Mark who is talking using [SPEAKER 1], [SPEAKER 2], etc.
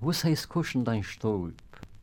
[SPEAKER 1] Was heißt kuschen dein Stuhl?